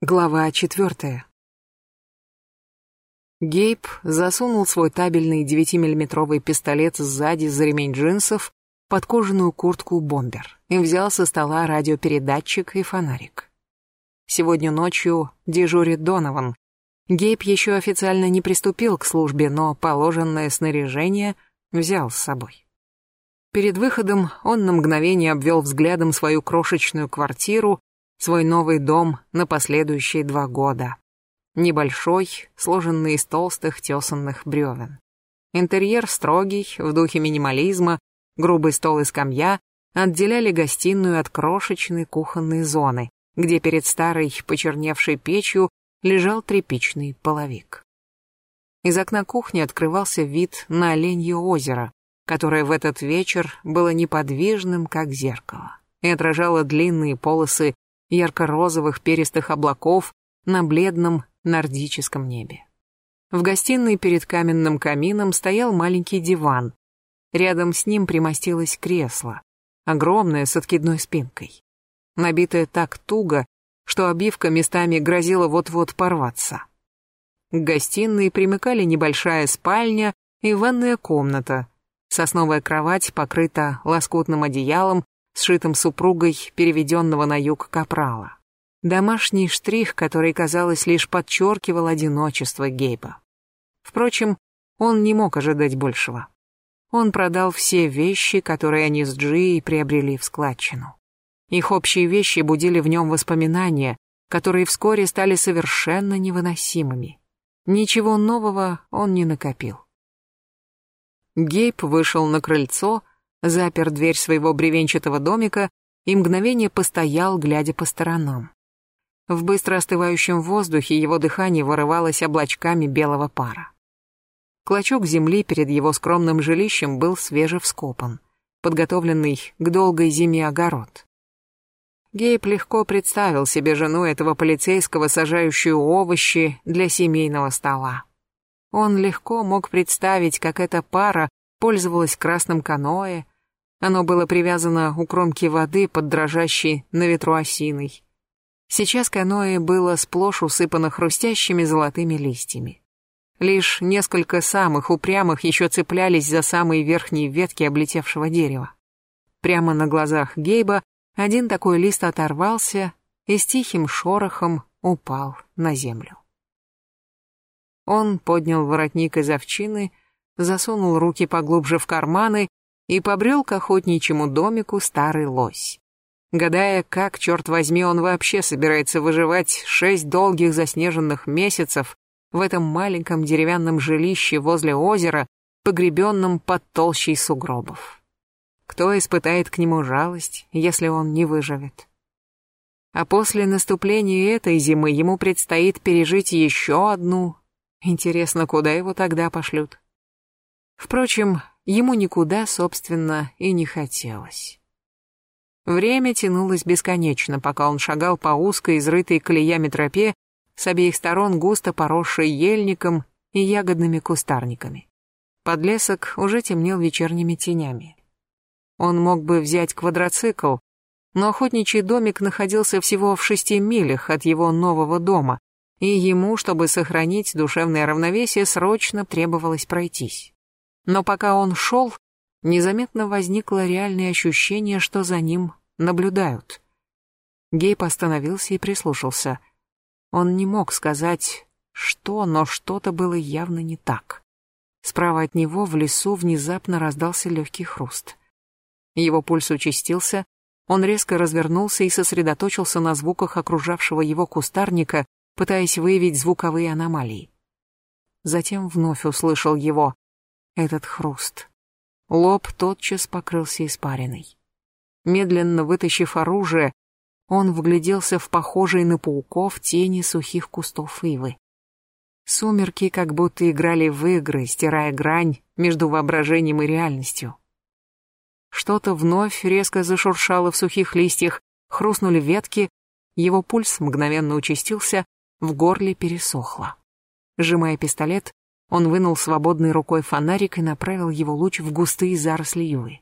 Глава четвертая. Гейб засунул свой табельный 9-миллиметровый пистолет сзади за ремень джинсов под кожаную куртку бомбер и взял со стола радиопередатчик и фонарик. Сегодня ночью дежурит Донован. Гейб еще официально не приступил к службе, но положенное снаряжение взял с собой. Перед выходом он на мгновение обвел взглядом свою крошечную квартиру свой новый дом на последующие два года. Небольшой, сложенный из толстых тесанных бревен. Интерьер строгий, в духе минимализма, грубый стол и скамья отделяли гостиную от крошечной кухонной зоны, где перед старой почерневшей печью лежал тряпичный половик. Из окна кухни открывался вид на Оленье озеро, которое в этот вечер было неподвижным, как зеркало, и отражало длинные полосы ярко-розовых перистых облаков на бледном нордическом небе. В гостиной перед каменным камином стоял маленький диван. Рядом с ним примостилось кресло, огромное с откидной спинкой, набитое так туго, что обивка местами грозила вот-вот порваться. К гостиной примыкали небольшая спальня и ванная комната. Сосновая кровать покрыта лоскутным одеялом сшитым супругой переведенного на юг капрала. Домашний штрих, который, казалось, лишь подчеркивал одиночество Гейба. Впрочем, он не мог ожидать большего. Он продал все вещи, которые они с Джией приобрели в складчину. Их общие вещи будили в нем воспоминания, которые вскоре стали совершенно невыносимыми. Ничего нового он не накопил. Гейб вышел на крыльцо, запер дверь своего бревенчатого домика и мгновение постоял, глядя по сторонам. В быстро остывающем воздухе его дыхание вырывалось облачками белого пара. Клочок земли перед его скромным жилищем был свежевскопан, подготовленный к долгой зиме огород. Гейб легко представил себе жену этого полицейского, сажающую овощи для семейного стола. Он легко мог представить, как эта пара пользовалась красным каноэ, оно было привязано у кромки воды под дрожащей на ветру осиной. Сейчас каноэ было сплошь усыпано хрустящими золотыми листьями. Лишь несколько самых упрямых еще цеплялись за самые верхние ветки облетевшего дерева. Прямо на глазах Гейба один такой лист оторвался и с тихим шорохом упал на землю. Он поднял воротник из овчины, засунул руки поглубже в карманы и побрел к охотничьему домику старый лось. Гадая, как, черт возьми, он вообще собирается выживать шесть долгих заснеженных месяцев в этом маленьком деревянном жилище возле озера, погребенном под толщей сугробов. Кто испытает к нему жалость, если он не выживет? А после наступления этой зимы ему предстоит пережить еще одну. Интересно, куда его тогда пошлют? Впрочем, ему никуда, собственно, и не хотелось. Время тянулось бесконечно, пока он шагал по узкой, изрытой колеями тропе, с обеих сторон густо поросшей ельником и ягодными кустарниками. Подлесок уже темнел вечерними тенями. Он мог бы взять квадроцикл, но охотничий домик находился всего в шести милях от его нового дома, и ему, чтобы сохранить душевное равновесие, срочно требовалось пройтись. Но пока он шел, незаметно возникло реальное ощущение, что за ним наблюдают. Гейб остановился и прислушался. Он не мог сказать, что, но что-то было явно не так. Справа от него в лесу внезапно раздался легкий хруст. Его пульс участился, он резко развернулся и сосредоточился на звуках окружавшего его кустарника, пытаясь выявить звуковые аномалии. Затем вновь услышал его этот хруст. Лоб тотчас покрылся испариной. Медленно вытащив оружие, он вгляделся в похожие на пауков тени сухих кустов ивы. Сумерки как будто играли в игры, стирая грань между воображением и реальностью. Что-то вновь резко зашуршало в сухих листьях, хрустнули ветки, его пульс мгновенно участился, в горле пересохло. Сжимая пистолет, он вынул свободной рукой фонарик и направил его луч в густые заросли ювы.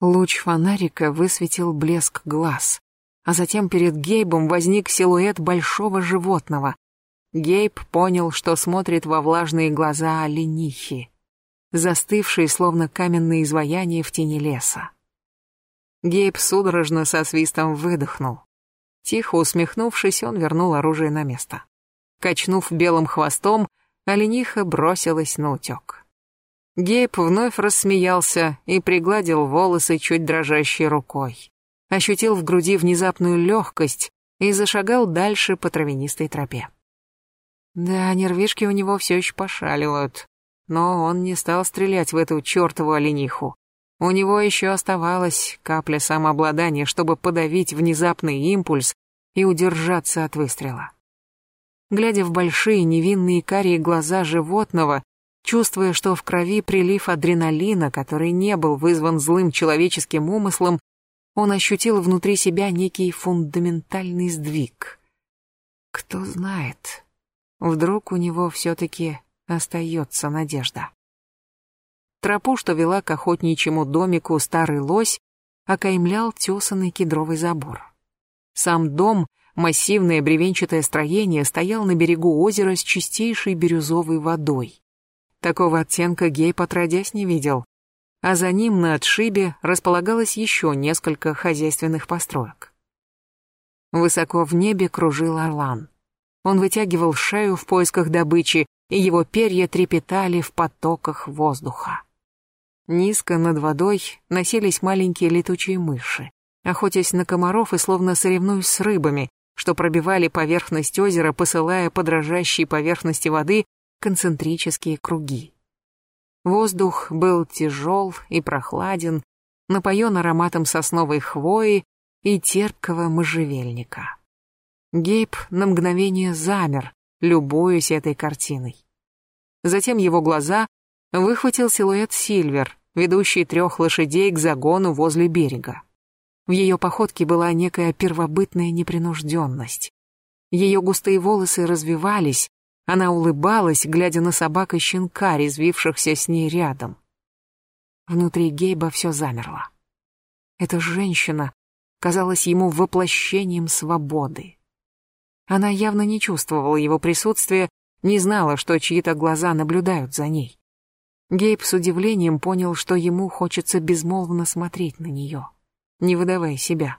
Луч фонарика высветил блеск глаз. а затем перед Гейбом возник силуэт большого животного. Гейб понял, что смотрит во влажные глаза оленихи, застывшие словно каменные изваяния в тени леса. Гейб судорожно со свистом выдохнул. Тихо усмехнувшись, он вернул оружие на место. Качнув белым хвостом, олениха бросилась на утек. Гейб вновь рассмеялся и пригладил волосы чуть дрожащей рукой. Ощутил в груди внезапную легкость и зашагал дальше по травянистой тропе. Да, нервишки у него все еще пошаливают, но он не стал стрелять в эту чертову олениху. У него еще оставалась капля самообладания, чтобы подавить внезапный импульс и удержаться от выстрела. Глядя в большие невинные карие глаза животного, чувствуя, что в крови прилив адреналина, который не был вызван злым человеческим умыслом, он ощутил внутри себя некий фундаментальный сдвиг. Кто знает, вдруг у него все-таки остается надежда. Тропу, что вела к охотничьему домику старый лось, окаймлял тесанный кедровый забор. Сам дом, массивное бревенчатое строение, стоял на берегу озера с чистейшей бирюзовой водой. Такого оттенка Гейб отродясь не видел, а за ним на отшибе располагалось еще несколько хозяйственных построек. Высоко в небе кружил орлан. Он вытягивал шею в поисках добычи, и его перья трепетали в потоках воздуха. Низко над водой носились маленькие летучие мыши, охотясь на комаров и словно соревнуясь с рыбами, что пробивали поверхность озера, посылая по дрожащей поверхности воды концентрические круги. Воздух был тяжел и прохладен, напоен ароматом сосновой хвои и терпкого можжевельника. Гейб на мгновение замер, любуясь этой картиной. Затем его глаза выхватил силуэт Сильвер, ведущий трех лошадей к загону возле берега. В ее походке была некая первобытная непринужденность. Ее густые волосы развивались, она улыбалась, глядя на собак и щенка, резвившихся с ней рядом. Внутри Гейба все замерло. Эта женщина казалась ему воплощением свободы. Она явно не чувствовала его присутствия, не знала, что чьи-то глаза наблюдают за ней. Гейб с удивлением понял, что ему хочется безмолвно смотреть на нее, не выдавая себя.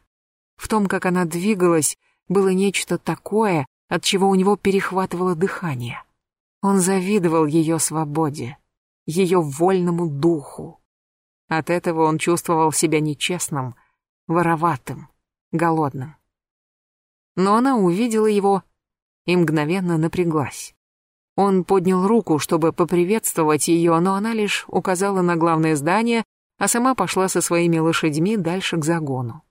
В том, как она двигалась, было нечто такое, от чего у него перехватывало дыхание. Он завидовал ее свободе, ее вольному духу. От этого он чувствовал себя нечестным, вороватым, голодным. Но она увидела его и мгновенно напряглась. Он поднял руку, чтобы поприветствовать ее, но она лишь указала на главное здание, а сама пошла со своими лошадьми дальше к загону.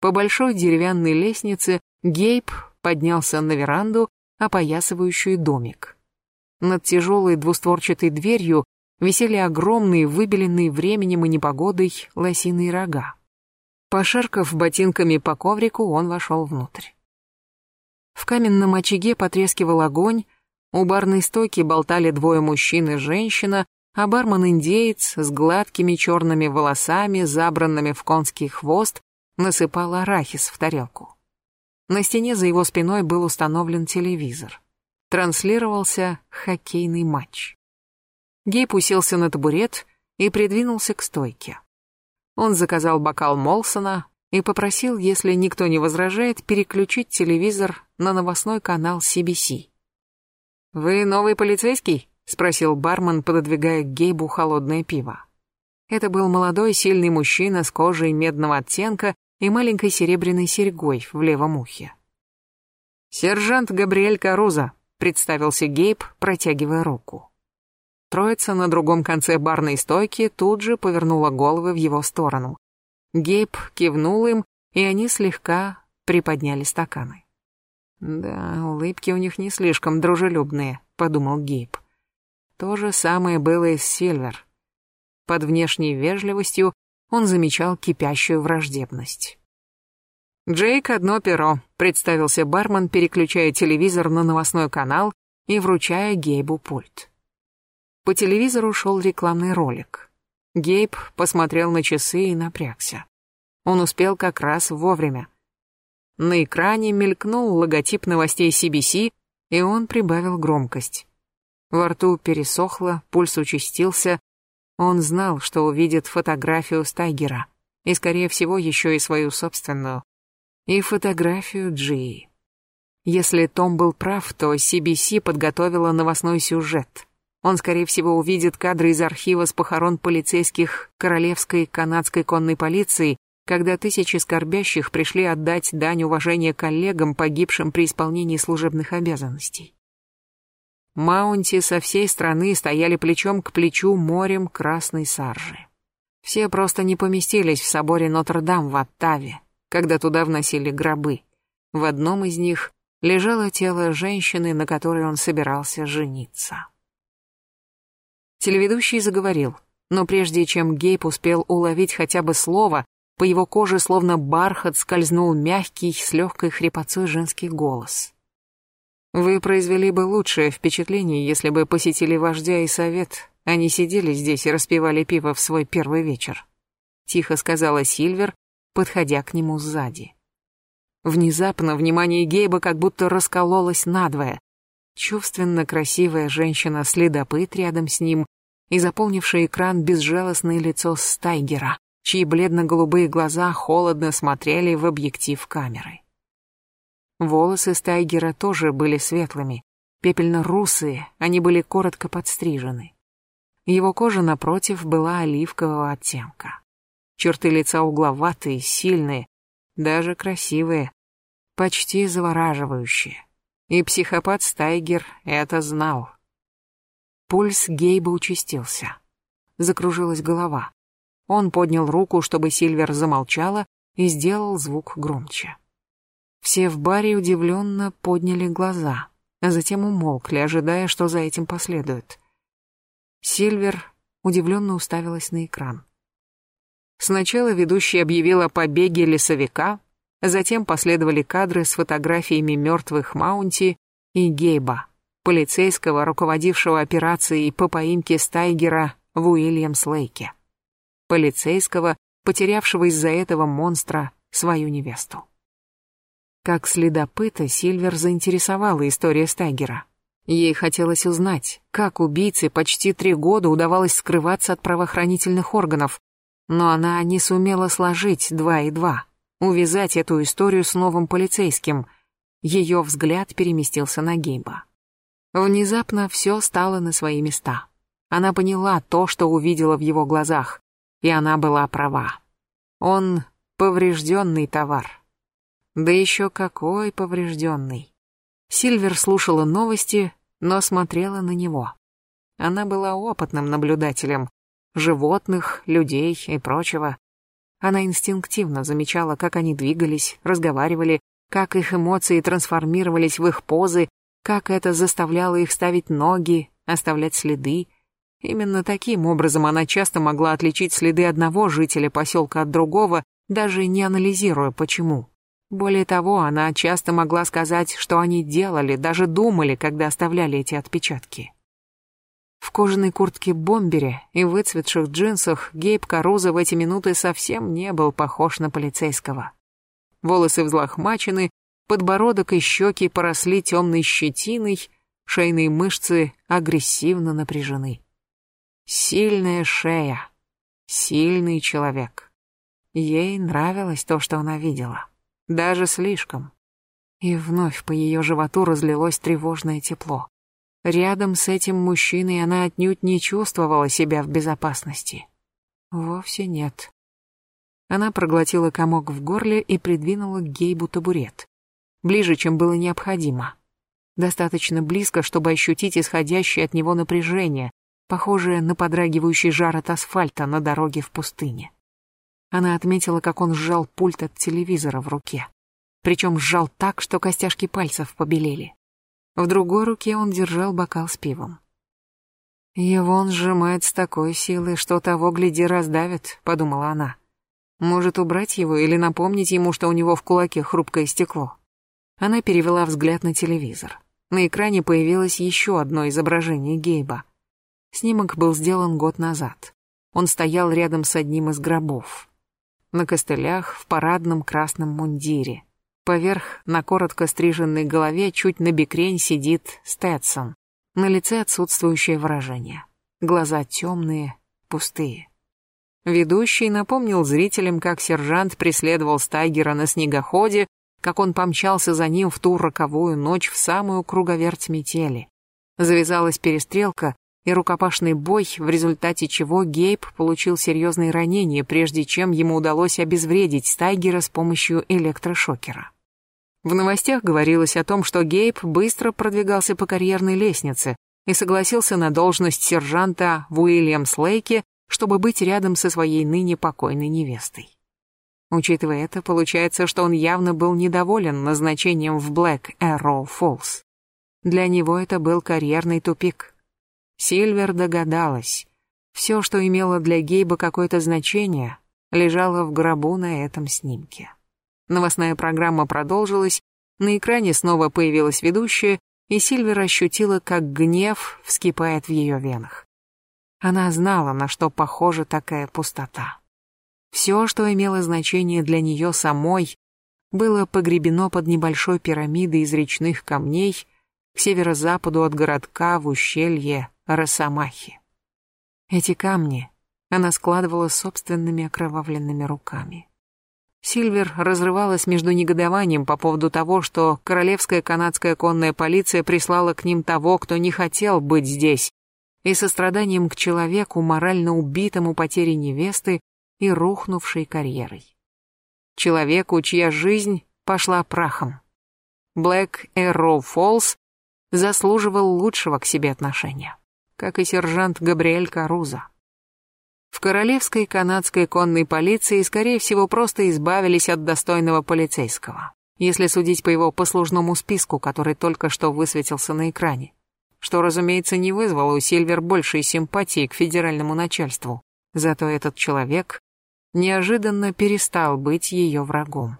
По большой деревянной лестнице Гейб поднялся на веранду, опоясывающую домик. Над тяжелой двустворчатой дверью висели огромные, выбеленные временем и непогодой лосиные рога. Пошаркав ботинками по коврику, он вошел внутрь. В каменном очаге потрескивал огонь, у барной стойки болтали двое мужчин и женщина, а бармен-индеец с гладкими черными волосами, забранными в конский хвост, насыпал арахис в тарелку. На стене за его спиной был установлен телевизор. Транслировался хоккейный матч. Гейб уселся на табурет и придвинулся к стойке. Он заказал бокал Молсона и попросил, если никто не возражает, переключить телевизор на новостной канал CBC. «Вы новый полицейский?» — спросил бармен, пододвигая к Гейбу холодное пиво. Это был молодой, сильный мужчина с кожей медного оттенка и маленькой серебряной серьгой в левом ухе. «Сержант Габриэль Каруза», — представился Гейб, протягивая руку. Троица на другом конце барной стойки тут же повернула головы в его сторону. Гейб кивнул им, и они слегка приподняли стаканы. «Да, улыбки у них не слишком дружелюбные», — подумал Гейб. То же самое было и с Сильвер. Под внешней вежливостью он замечал кипящую враждебность. «Джейк, одно перо», — представился бармен, переключая телевизор на новостной канал и вручая Гейбу пульт. По телевизору шел рекламный ролик. Гейб посмотрел на часы и напрягся. Он успел как раз вовремя. На экране мелькнул логотип новостей CBC, и он прибавил громкость. Во рту пересохло, пульс участился. Он знал, что увидит фотографию Стайгера, и, скорее всего, еще и свою собственную. И фотографию Джии. Если Том был прав, то CBC подготовила новостной сюжет. Он, скорее всего, увидит кадры из архива с похорон полицейских Королевской канадской конной полиции, когда тысячи скорбящих пришли отдать дань уважения коллегам, погибшим при исполнении служебных обязанностей. Маунти со всей страны стояли плечом к плечу морем красной саржи. Все просто не поместились в соборе Нотр-Дам в Оттаве, когда туда вносили гробы. В одном из них лежало тело женщины, на которой он собирался жениться. Телеведущий заговорил, но прежде чем Гейб успел уловить хотя бы слово, по его коже словно бархат скользнул мягкий, с легкой хрипотцой женский голос. «Вы произвели бы лучшее впечатление, если бы посетили вождя и совет, а не сидели здесь и распивали пиво в свой первый вечер», — тихо сказала Сильвер, подходя к нему сзади. Внезапно внимание Гейба как будто раскололось надвое. Чувственно красивая женщина-следопыт рядом с ним и заполнившая экран безжалостное лицо Стайгера чьи бледно-голубые глаза холодно смотрели в объектив камеры. Волосы Стайгера тоже были светлыми, пепельно-русые, они были коротко подстрижены. Его кожа, напротив, была оливкового оттенка. Черты лица угловатые, сильные, даже красивые, почти завораживающие. И психопат Стайгер это знал. Пульс Гейба участился. Закружилась голова. Он поднял руку, чтобы Сильвер замолчала, и сделал звук громче. Все в баре удивленно подняли глаза, а затем умолкли, ожидая, что за этим последует. Сильвер удивленно уставилась на экран. Сначала ведущий объявил о побеге лесовика, затем последовали кадры с фотографиями мертвых Маунти и Гейба, полицейского, руководившего операцией по поимке Стайгера в Уильямс-Лейке полицейского, потерявшего из-за этого монстра свою невесту. Как следопыта Сильвер заинтересовала история Стайгера. Ей хотелось узнать, как убийце почти три года удавалось скрываться от правоохранительных органов, но она не сумела сложить два и два, увязать эту историю с новым полицейским. Ее взгляд переместился на Гейба. Внезапно все стало на свои места. Она поняла то, что увидела в его глазах и она была права. Он поврежденный товар. Да еще какой поврежденный. Сильвер слушала новости, но смотрела на него. Она была опытным наблюдателем животных, людей и прочего. Она инстинктивно замечала, как они двигались, разговаривали, как их эмоции трансформировались в их позы, как это заставляло их ставить ноги, оставлять следы, Именно таким образом она часто могла отличить следы одного жителя поселка от другого, даже не анализируя почему. Более того, она часто могла сказать, что они делали, даже думали, когда оставляли эти отпечатки. В кожаной куртке-бомбере и выцветших джинсах Гейб Каруза в эти минуты совсем не был похож на полицейского. Волосы взлохмачены, подбородок и щеки поросли темной щетиной, шейные мышцы агрессивно напряжены. Сильная шея. Сильный человек. Ей нравилось то, что она видела. Даже слишком. И вновь по ее животу разлилось тревожное тепло. Рядом с этим мужчиной она отнюдь не чувствовала себя в безопасности. Вовсе нет. Она проглотила комок в горле и придвинула к Гейбу табурет. Ближе, чем было необходимо. Достаточно близко, чтобы ощутить исходящее от него напряжение, похожее на подрагивающий жар от асфальта на дороге в пустыне. Она отметила, как он сжал пульт от телевизора в руке. Причем сжал так, что костяшки пальцев побелели. В другой руке он держал бокал с пивом. «Его он сжимает с такой силой, что того, гляди, раздавит», — подумала она. «Может, убрать его или напомнить ему, что у него в кулаке хрупкое стекло?» Она перевела взгляд на телевизор. На экране появилось еще одно изображение Гейба. Снимок был сделан год назад. Он стоял рядом с одним из гробов. На костылях, в парадном красном мундире. Поверх на коротко стриженной голове чуть на бекрень сидит Стэдсон. На лице отсутствующее выражение. Глаза темные, пустые. Ведущий напомнил зрителям, как сержант преследовал Стайгера на снегоходе, как он помчался за ним в ту роковую ночь в самую круговерть метели. Завязалась перестрелка и рукопашный бой, в результате чего Гейб получил серьезные ранения, прежде чем ему удалось обезвредить Стайгера с помощью электрошокера. В новостях говорилось о том, что Гейб быстро продвигался по карьерной лестнице и согласился на должность сержанта в Уильямс-Лейке чтобы быть рядом со своей ныне покойной невестой. Учитывая это, получается, что он явно был недоволен назначением в Блэк Arrow Falls. Для него это был карьерный тупик. Сильвер догадалась. Все, что имело для Гейба какое-то значение, лежало в гробу на этом снимке. Новостная программа продолжилась, на экране снова появилась ведущая, и Сильвер ощутила, как гнев вскипает в ее венах. Она знала, на что похожа такая пустота. Все, что имело значение для нее самой, было погребено под небольшой пирамидой из речных камней к северо-западу от городка в ущелье Росомахи. Эти камни она складывала собственными окровавленными руками. Сильвер разрывалась между негодованием по поводу того, что королевская канадская конная полиция прислала к ним того, кто не хотел быть здесь, и состраданием к человеку, морально убитому потерей невесты и рухнувшей карьерой. Человеку, чья жизнь пошла прахом. Блэк Эрроу Фоллс заслуживал лучшего к себе отношения, как и сержант Габриэль Каруза. В королевской канадской конной полиции, скорее всего, просто избавились от достойного полицейского, если судить по его послужному списку, который только что высветился на экране что, разумеется, не вызвало у Сильвер большей симпатии к федеральному начальству. Зато этот человек неожиданно перестал быть ее врагом.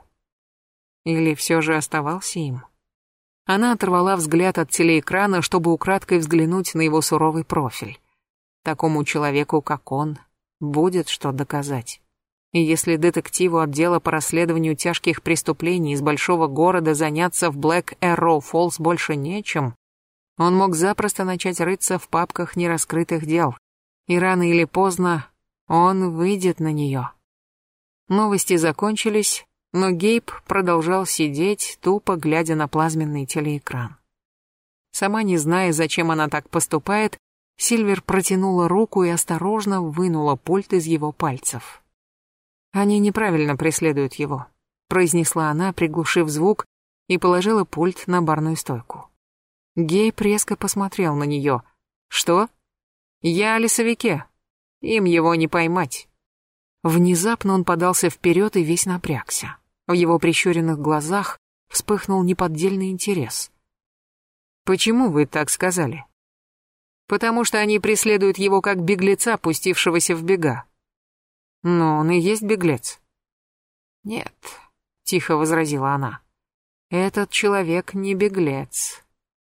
Или все же оставался им? Она оторвала взгляд от телеэкрана, чтобы украдкой взглянуть на его суровый профиль. Такому человеку, как он, будет что доказать. И если детективу отдела по расследованию тяжких преступлений из большого города заняться в Блэк Эрроу Фоллс больше нечем, он мог запросто начать рыться в папках нераскрытых дел, и рано или поздно он выйдет на нее. Новости закончились, но Гейб продолжал сидеть, тупо глядя на плазменный телеэкран. Сама не зная, зачем она так поступает, Сильвер протянула руку и осторожно вынула пульт из его пальцев. «Они неправильно преследуют его», — произнесла она, приглушив звук, и положила пульт на барную стойку. Гейб резко посмотрел на нее. «Что?» «Я о лесовике. Им его не поймать». Внезапно он подался вперед и весь напрягся. В его прищуренных глазах вспыхнул неподдельный интерес. «Почему вы так сказали?» «Потому что они преследуют его как беглеца, пустившегося в бега». «Но он и есть беглец». «Нет», — тихо возразила она. «Этот человек не беглец.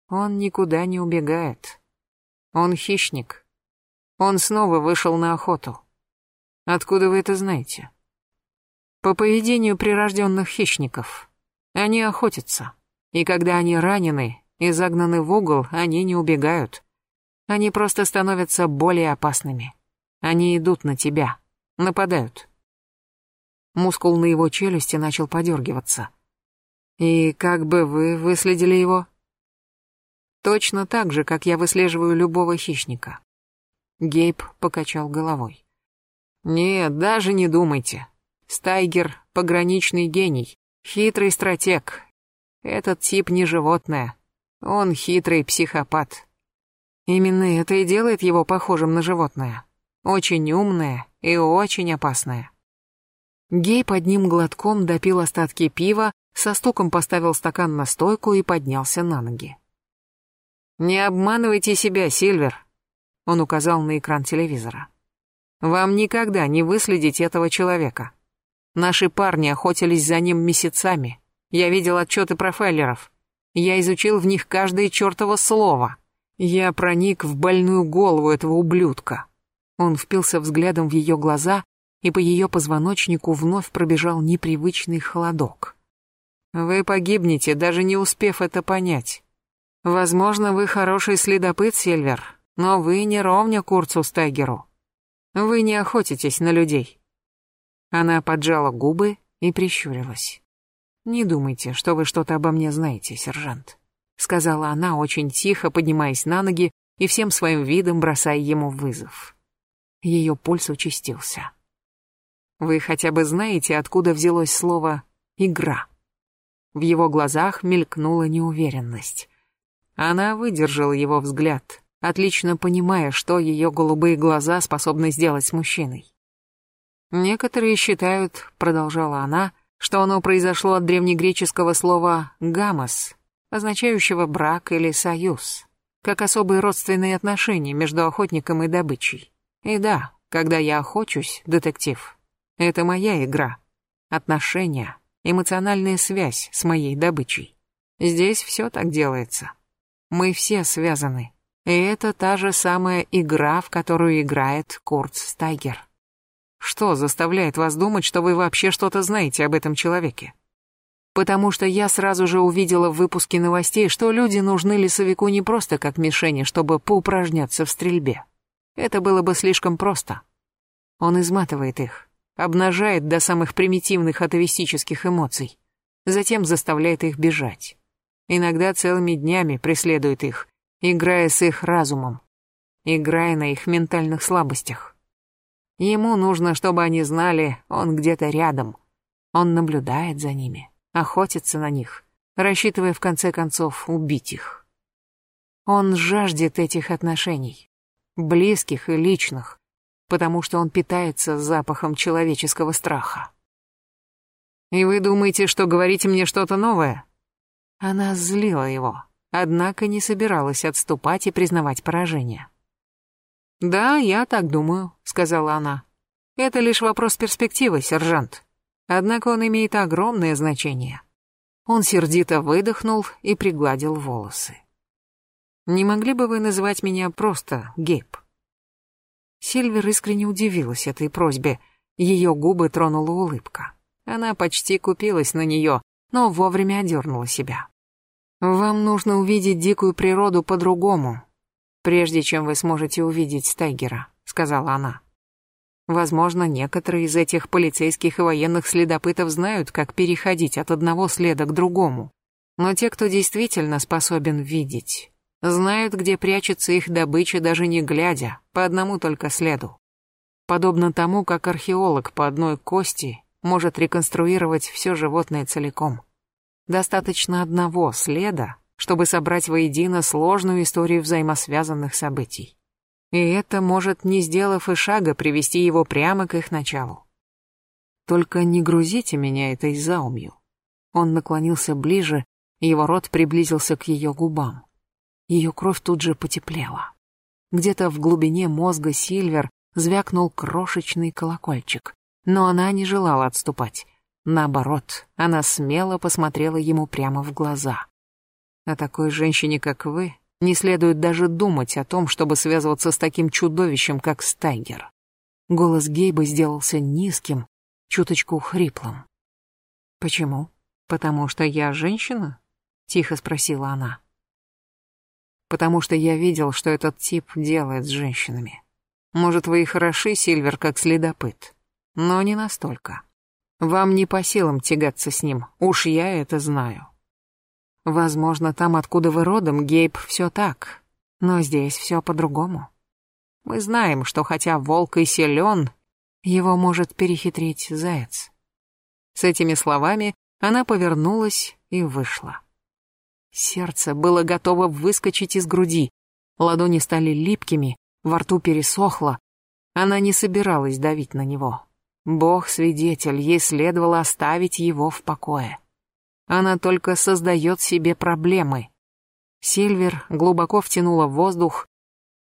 Он никуда не убегает. Он хищник. Он снова вышел на охоту. Откуда вы это знаете? По поведению прирожденных хищников. Они охотятся. И когда они ранены и загнаны в угол, они не убегают. Они просто становятся более опасными. Они идут на тебя, нападают. Мускул на его челюсти начал подергиваться. «И как бы вы выследили его?» Точно так же, как я выслеживаю любого хищника. Гейб покачал головой. Нет, даже не думайте. Стайгер — пограничный гений, хитрый стратег. Этот тип не животное. Он хитрый психопат. Именно это и делает его похожим на животное. Очень умное и очень опасное. Гейб одним глотком допил остатки пива, со стуком поставил стакан на стойку и поднялся на ноги. «Не обманывайте себя, Сильвер», — он указал на экран телевизора. «Вам никогда не выследить этого человека. Наши парни охотились за ним месяцами. Я видел отчеты профайлеров. Я изучил в них каждое чертово слово. Я проник в больную голову этого ублюдка». Он впился взглядом в ее глаза, и по ее позвоночнику вновь пробежал непривычный холодок. Вы погибнете, даже не успев это понять. Возможно, вы хороший следопыт, Сильвер, но вы не ровня Курцу Стайгеру. Вы не охотитесь на людей. Она поджала губы и прищурилась. «Не думайте, что вы что-то обо мне знаете, сержант», — сказала она очень тихо, поднимаясь на ноги и всем своим видом бросая ему вызов. Ее пульс участился. «Вы хотя бы знаете, откуда взялось слово «игра»?» В его глазах мелькнула неуверенность. Она выдержала его взгляд, отлично понимая, что ее голубые глаза способны сделать с мужчиной. «Некоторые считают», — продолжала она, — что оно произошло от древнегреческого слова «гамос», означающего брак или союз, как особые родственные отношения между охотником и добычей. И да, когда я охочусь, детектив, это моя игра. Отношения, эмоциональная связь с моей добычей. Здесь все так делается. Мы все связаны. И это та же самая игра, в которую играет Курт Стайгер. Что заставляет вас думать, что вы вообще что-то знаете об этом человеке? Потому что я сразу же увидела в выпуске новостей, что люди нужны лесовику не просто как мишени, чтобы поупражняться в стрельбе. Это было бы слишком просто. Он изматывает их, обнажает до самых примитивных атовистических эмоций, затем заставляет их бежать. Иногда целыми днями преследует их, играя с их разумом, играя на их ментальных слабостях. Ему нужно, чтобы они знали, он где-то рядом. Он наблюдает за ними, охотится на них, рассчитывая в конце концов убить их. Он жаждет этих отношений, близких и личных, потому что он питается запахом человеческого страха. «И вы думаете, что говорите мне что-то новое?» Она злила его, однако не собиралась отступать и признавать поражение. «Да, я так думаю», — сказала она. «Это лишь вопрос перспективы, сержант. Однако он имеет огромное значение». Он сердито выдохнул и пригладил волосы. «Не могли бы вы называть меня просто Гейб?» Сильвер искренне удивилась этой просьбе. Ее губы тронула улыбка. Она почти купилась на нее, но вовремя одернула себя. «Вам нужно увидеть дикую природу по-другому, прежде чем вы сможете увидеть Стайгера», — сказала она. Возможно, некоторые из этих полицейских и военных следопытов знают, как переходить от одного следа к другому. Но те, кто действительно способен видеть, знают, где прячется их добыча, даже не глядя, по одному только следу. Подобно тому, как археолог по одной кости может реконструировать все животное целиком. Достаточно одного следа, чтобы собрать воедино сложную историю взаимосвязанных событий. И это может, не сделав и шага, привести его прямо к их началу. Только не грузите меня этой заумью. Он наклонился ближе, его рот приблизился к ее губам. Ее кровь тут же потеплела. Где-то в глубине мозга Сильвер звякнул крошечный колокольчик, но она не желала отступать. Наоборот, она смело посмотрела ему прямо в глаза. О такой женщине, как вы, не следует даже думать о том, чтобы связываться с таким чудовищем, как Стайгер. Голос Гейба сделался низким, чуточку хриплым. «Почему? Потому что я женщина?» — тихо спросила она. «Потому что я видел, что этот тип делает с женщинами. Может, вы и хороши, Сильвер, как следопыт, но не настолько. Вам не по силам тягаться с ним, уж я это знаю. Возможно, там, откуда вы родом, Гейб, все так. Но здесь все по-другому. Мы знаем, что хотя волк и силен, его может перехитрить заяц. С этими словами она повернулась и вышла. Сердце было готово выскочить из груди. Ладони стали липкими, во рту пересохло. Она не собиралась давить на него. Бог свидетель, ей следовало оставить его в покое. Она только создает себе проблемы. Сильвер глубоко втянула воздух.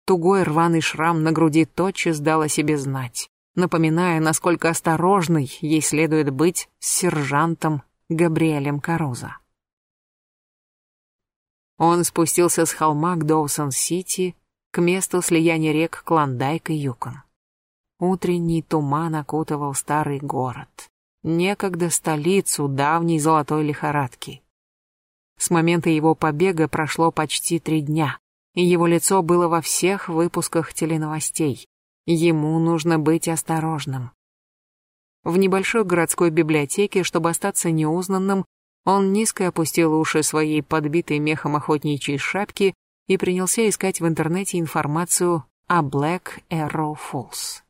Тугой рваный шрам на груди тотчас дал себе знать, напоминая, насколько осторожной ей следует быть с сержантом Габриэлем Каруза. Он спустился с холма к Доусон-Сити, к месту слияния рек Клондайк и Юкон. Утренний туман окутывал старый город. Некогда столицу давней золотой лихорадки. С момента его побега прошло почти три дня, и его лицо было во всех выпусках теленовостей. Ему нужно быть осторожным. В небольшой городской библиотеке, чтобы остаться неузнанным, он низко опустил уши своей подбитой мехом охотничьей шапки и принялся искать в интернете информацию о Black Arrow Falls.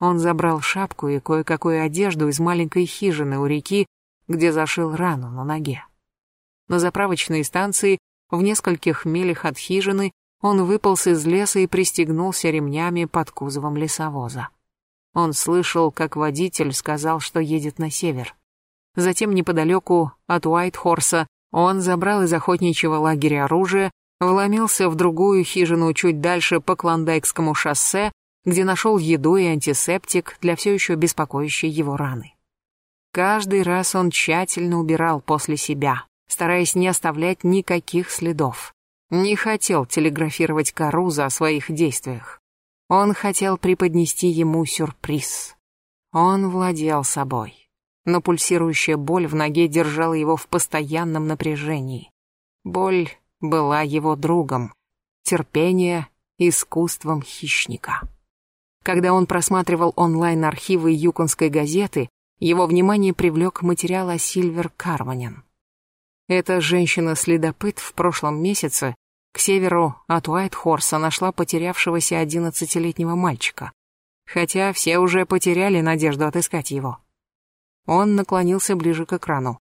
Он забрал шапку и кое-какую одежду из маленькой хижины у реки, где зашил рану на ноге. На заправочной станции, в нескольких милях от хижины, он выполз из леса и пристегнулся ремнями под кузовом лесовоза. Он слышал, как водитель сказал, что едет на север. Затем неподалеку от Уайтхорса он забрал из охотничьего лагеря оружие, вломился в другую хижину чуть дальше по Клондайкскому шоссе где нашел еду и антисептик для все еще беспокоящей его раны. Каждый раз он тщательно убирал после себя, стараясь не оставлять никаких следов. Не хотел телеграфировать Каруза о своих действиях. Он хотел преподнести ему сюрприз. Он владел собой, но пульсирующая боль в ноге держала его в постоянном напряжении. Боль была его другом, терпение — искусством хищника. Когда он просматривал онлайн-архивы Юконской газеты, его внимание привлек материал о Сильвер Карванен. Эта женщина-следопыт в прошлом месяце к северу от Уайтхорса нашла потерявшегося одиннадцатилетнего мальчика, хотя все уже потеряли надежду отыскать его. Он наклонился ближе к экрану.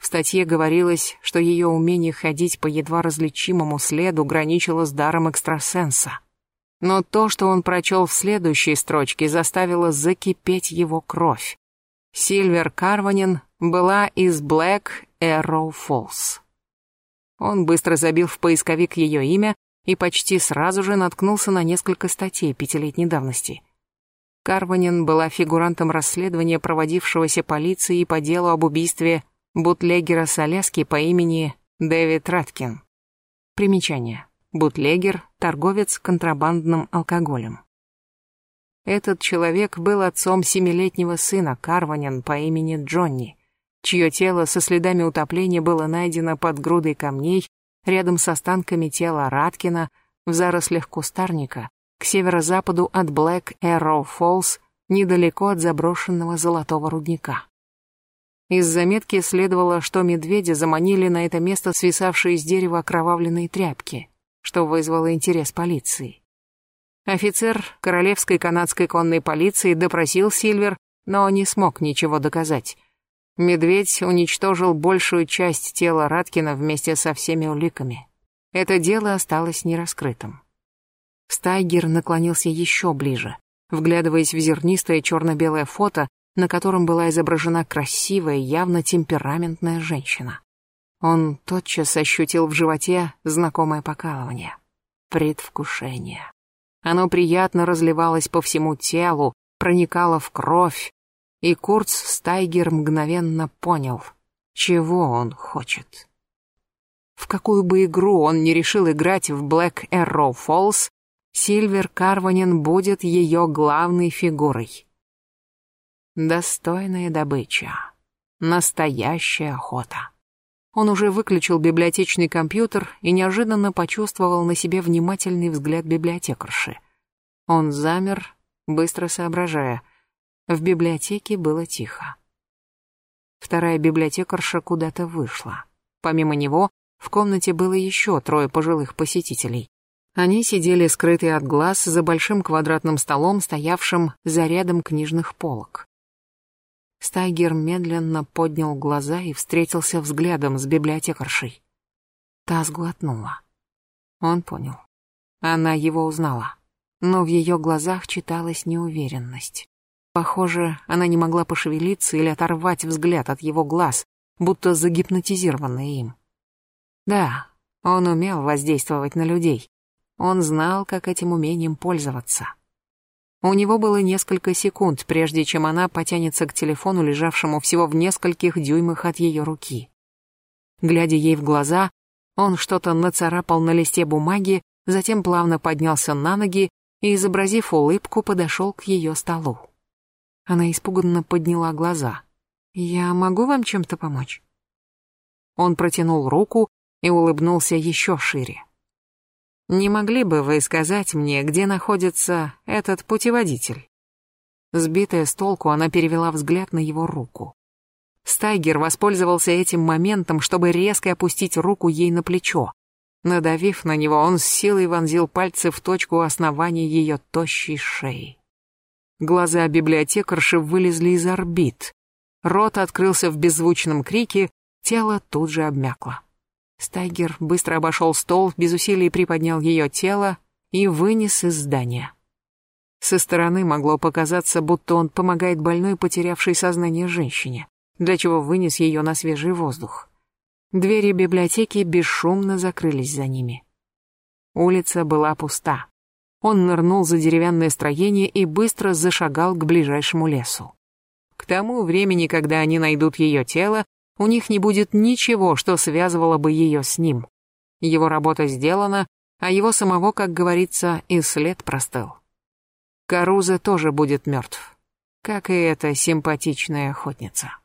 В статье говорилось, что ее умение ходить по едва различимому следу граничило с даром экстрасенса. Но то, что он прочел в следующей строчке, заставило закипеть его кровь. Сильвер Карванин была из Black Arrow Falls. Он быстро забил в поисковик ее имя и почти сразу же наткнулся на несколько статей пятилетней давности. Карванин была фигурантом расследования, проводившегося полицией по делу об убийстве бутлегера с Аляски по имени Дэвид Раткин. Примечание бутлегер, торговец контрабандным алкоголем. Этот человек был отцом семилетнего сына Карванин по имени Джонни, чье тело со следами утопления было найдено под грудой камней рядом с останками тела Раткина в зарослях кустарника к северо-западу от Блэк Arrow Falls, недалеко от заброшенного золотого рудника. Из заметки следовало, что медведи заманили на это место свисавшие с дерева окровавленные тряпки что вызвало интерес полиции. Офицер Королевской канадской конной полиции допросил Сильвер, но не смог ничего доказать. Медведь уничтожил большую часть тела Раткина вместе со всеми уликами. Это дело осталось нераскрытым. Стайгер наклонился еще ближе, вглядываясь в зернистое черно-белое фото, на котором была изображена красивая, явно темпераментная женщина. Он тотчас ощутил в животе знакомое покалывание. Предвкушение. Оно приятно разливалось по всему телу, проникало в кровь, и Курц Стайгер мгновенно понял, чего он хочет. В какую бы игру он не решил играть в Black Arrow Falls, Сильвер Карванин будет ее главной фигурой. Достойная добыча. Настоящая охота. Он уже выключил библиотечный компьютер и неожиданно почувствовал на себе внимательный взгляд библиотекарши. Он замер, быстро соображая. В библиотеке было тихо. Вторая библиотекарша куда-то вышла. Помимо него, в комнате было еще трое пожилых посетителей. Они сидели скрытые от глаз за большим квадратным столом, стоявшим за рядом книжных полок. Стайгер медленно поднял глаза и встретился взглядом с библиотекаршей. Та сглотнула. Он понял. Она его узнала. Но в ее глазах читалась неуверенность. Похоже, она не могла пошевелиться или оторвать взгляд от его глаз, будто загипнотизированная им. Да, он умел воздействовать на людей. Он знал, как этим умением пользоваться. У него было несколько секунд, прежде чем она потянется к телефону, лежавшему всего в нескольких дюймах от ее руки. Глядя ей в глаза, он что-то нацарапал на листе бумаги, затем плавно поднялся на ноги и, изобразив улыбку, подошел к ее столу. Она испуганно подняла глаза. «Я могу вам чем-то помочь?» Он протянул руку и улыбнулся еще шире. «Не могли бы вы сказать мне, где находится этот путеводитель?» Сбитая с толку, она перевела взгляд на его руку. Стайгер воспользовался этим моментом, чтобы резко опустить руку ей на плечо. Надавив на него, он с силой вонзил пальцы в точку основания ее тощей шеи. Глаза библиотекарши вылезли из орбит. Рот открылся в беззвучном крике, тело тут же обмякло. Стайгер быстро обошел стол, без усилий приподнял ее тело и вынес из здания. Со стороны могло показаться, будто он помогает больной, потерявшей сознание женщине, для чего вынес ее на свежий воздух. Двери библиотеки бесшумно закрылись за ними. Улица была пуста. Он нырнул за деревянное строение и быстро зашагал к ближайшему лесу. К тому времени, когда они найдут ее тело, у них не будет ничего, что связывало бы ее с ним. Его работа сделана, а его самого, как говорится, и след простыл. Каруза тоже будет мертв, как и эта симпатичная охотница.